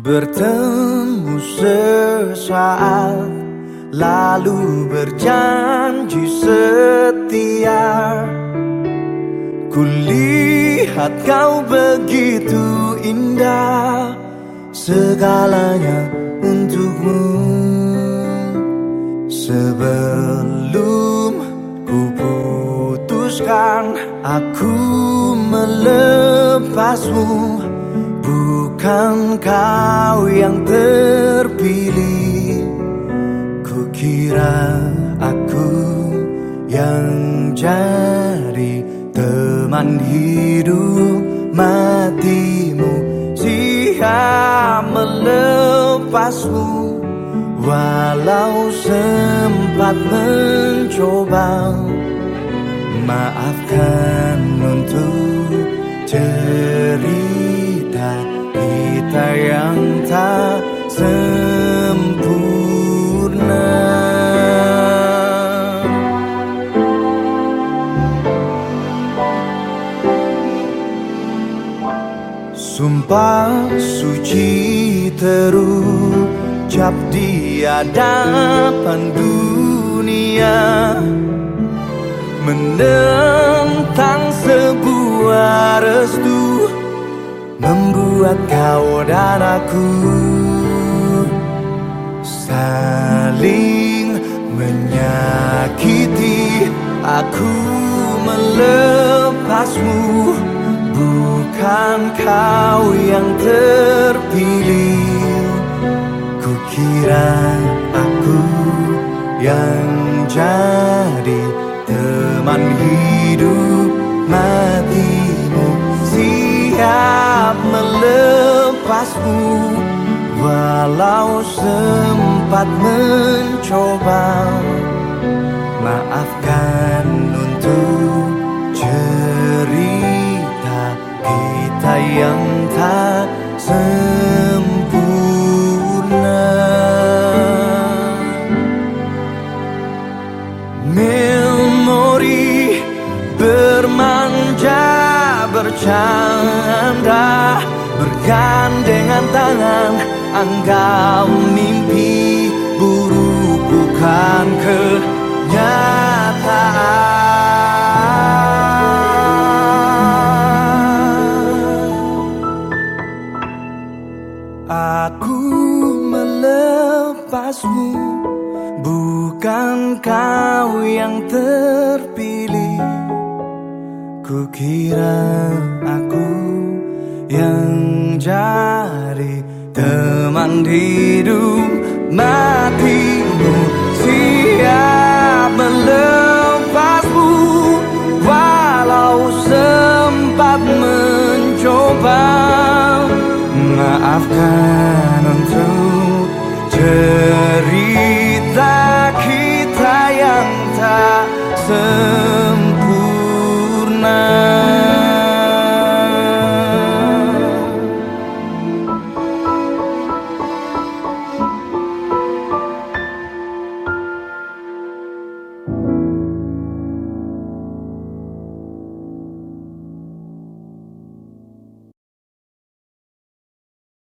Bertemu sesaat Lalu berjanji setia. Kulihat kau begitu indah Segalanya untukmu. Sebelum ku putuskan Aku melepasmu Bukan kau yang terpilih? Kukira aku yang jadi teman hidup matimu. Siap melepasmu Walau sempat mencoba. Maafkan untuk cerita kita yang tak sempurna. Sumpah suci terucap di hadapan dunia. Menentang Membuat kau dan aku. Saling menyakiti Aku melepasmu. Bukan kau yang terpilih. Kukira aku yang jadi teman hidup matimu Walau sempat mencoba Maafkan untuk cerita kita yang tak sempurna. Memori bermanja bercanda Bergandengan tangan Anggap mimpi buruk bukan kenyataan. Aku melepasmu Bukan kau yang terpilih. Kukira aku yang menjadi teman hidup matimu siap melepasmu walau sempat mencoba maafkan untuk cerita kita yang tak sempat.